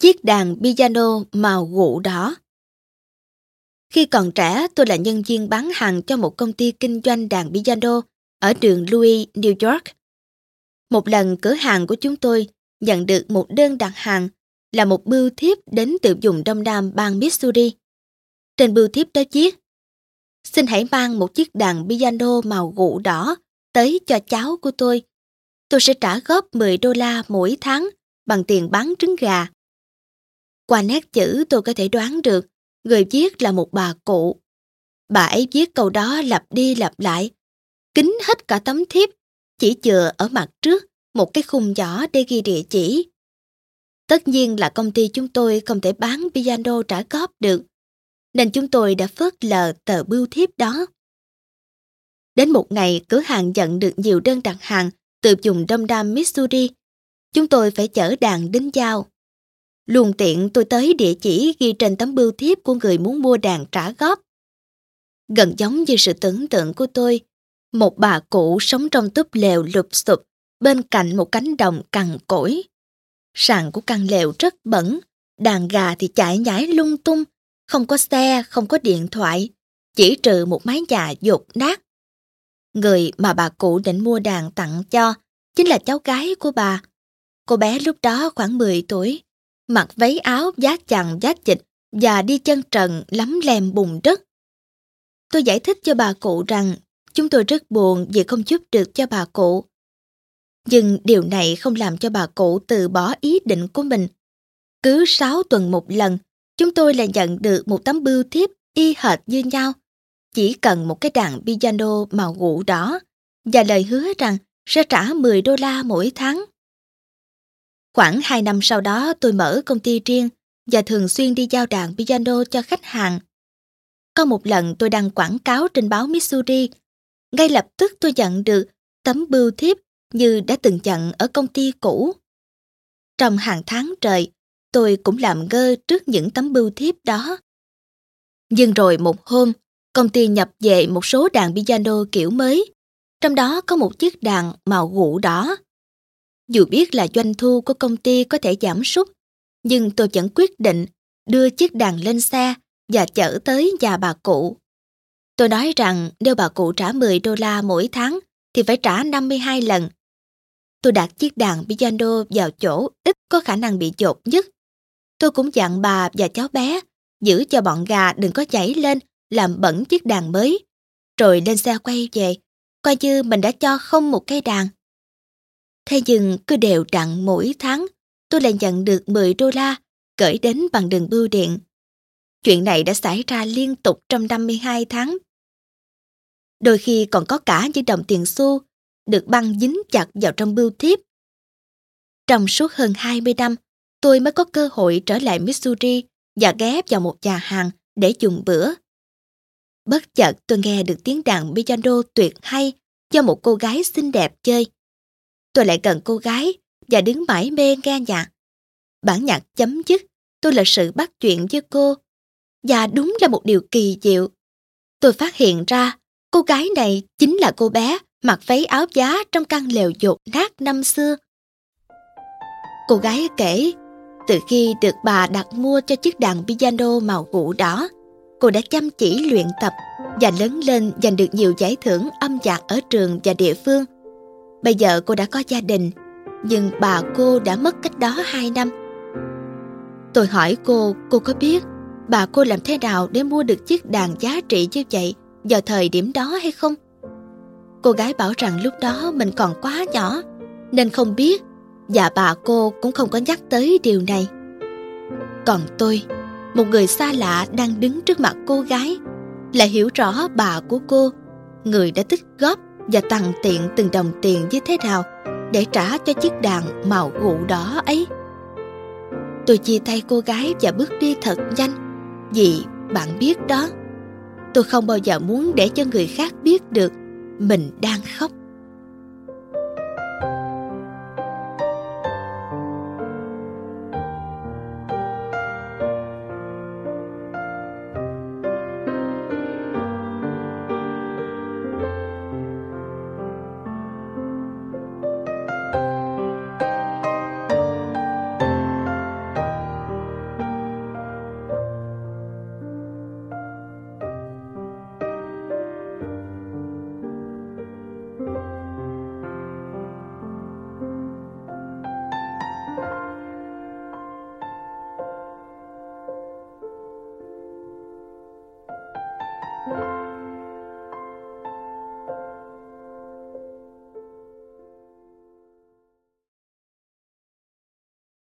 Chiếc đàn piano màu gụ đỏ. Khi còn trẻ, tôi là nhân viên bán hàng cho một công ty kinh doanh đàn piano ở đường Louis, New York. Một lần cửa hàng của chúng tôi nhận được một đơn đặt hàng là một bưu thiếp đến từ vùng Đông Nam bang Missouri. Trên bưu thiếp đó viết Xin hãy mang một chiếc đàn piano màu gụ đỏ tới cho cháu của tôi. Tôi sẽ trả góp 10 đô la mỗi tháng bằng tiền bán trứng gà. Qua nét chữ tôi có thể đoán được người viết là một bà cụ. Bà ấy viết câu đó lặp đi lặp lại, kính hết cả tấm thiếp, chỉ chừa ở mặt trước một cái khung nhỏ để ghi địa chỉ. Tất nhiên là công ty chúng tôi không thể bán piano trả góp được, nên chúng tôi đã phớt lờ tờ bưu thiếp đó. Đến một ngày, cửa hàng nhận được nhiều đơn đặt hàng từ vùng Đông Nam Missouri. Chúng tôi phải chở đàn đến giao. Luôn tiện tôi tới địa chỉ ghi trên tấm bưu thiếp của người muốn mua đàn trả góp. Gần giống như sự tưởng tượng của tôi, một bà cụ sống trong túp lều lụp sụp bên cạnh một cánh đồng cằn cỗi. Sàn của căn lều rất bẩn, đàn gà thì chạy nhảy lung tung, không có xe, không có điện thoại, chỉ trừ một mái nhà dột nát. Người mà bà cụ định mua đàn tặng cho chính là cháu gái của bà. Cô bé lúc đó khoảng 10 tuổi, mặc váy áo giá chằng giá chịch và đi chân trần lắm lem bùn đất. Tôi giải thích cho bà cụ rằng chúng tôi rất buồn vì không giúp được cho bà cụ. Nhưng điều này không làm cho bà cụ từ bỏ ý định của mình. Cứ 6 tuần một lần, chúng tôi lại nhận được một tấm bưu thiếp y hệt như nhau. Chỉ cần một cái đàn piano màu gụ đỏ và lời hứa rằng sẽ trả 10 đô la mỗi tháng. Khoảng 2 năm sau đó tôi mở công ty riêng và thường xuyên đi giao đàn piano cho khách hàng. Có một lần tôi đăng quảng cáo trên báo Missouri. Ngay lập tức tôi nhận được tấm bưu thiếp như đã từng nhận ở công ty cũ. Trong hàng tháng trời, tôi cũng làm ngơ trước những tấm bưu thiếp đó. Nhưng rồi một hôm, công ty nhập về một số đàn piano kiểu mới, trong đó có một chiếc đàn màu gụ đỏ. Dù biết là doanh thu của công ty có thể giảm sút, nhưng tôi vẫn quyết định đưa chiếc đàn lên xe và chở tới nhà bà cụ. Tôi nói rằng nếu bà cụ trả 10 đô la mỗi tháng thì phải trả 52 lần. Tôi đặt chiếc đàn piano vào chỗ ít có khả năng bị dột nhất. Tôi cũng dặn bà và cháu bé giữ cho bọn gà đừng có chảy lên làm bẩn chiếc đàn mới. Rồi lên xe quay về, coi như mình đã cho không một cây đàn. Thế nhưng cứ đều đặn mỗi tháng, tôi lại nhận được 10 đô la gửi đến bằng đường bưu điện. Chuyện này đã xảy ra liên tục trong 52 tháng. Đôi khi còn có cả những đồng tiền xu được băng dính chặt vào trong bưu thiếp. Trong suốt hơn 20 năm, tôi mới có cơ hội trở lại Missouri và ghé vào một nhà hàng để dùng bữa. Bất chợt tôi nghe được tiếng đàn piano tuyệt hay do một cô gái xinh đẹp chơi. Tôi lại gần cô gái và đứng mãi mê nghe nhạc. Bản nhạc chấm dứt, tôi là sự bắt chuyện với cô. Và đúng là một điều kỳ diệu. Tôi phát hiện ra cô gái này chính là cô bé mặc váy áo giá trong căn lều dột nát năm xưa. Cô gái kể, từ khi được bà đặt mua cho chiếc đàn piano màu gụ đỏ, cô đã chăm chỉ luyện tập và lớn lên giành được nhiều giải thưởng âm nhạc ở trường và địa phương. Bây giờ cô đã có gia đình, nhưng bà cô đã mất cách đó 2 năm. Tôi hỏi cô, cô có biết bà cô làm thế nào để mua được chiếc đàn giá trị như vậy vào thời điểm đó hay không? Cô gái bảo rằng lúc đó mình còn quá nhỏ nên không biết và bà cô cũng không có nhắc tới điều này. Còn tôi, một người xa lạ đang đứng trước mặt cô gái lại hiểu rõ bà của cô, người đã tích góp và tặng tiện từng đồng tiền như thế nào để trả cho chiếc đàn màu gụ đỏ ấy. Tôi chia tay cô gái và bước đi thật nhanh vì bạn biết đó, tôi không bao giờ muốn để cho người khác biết được mình đang khóc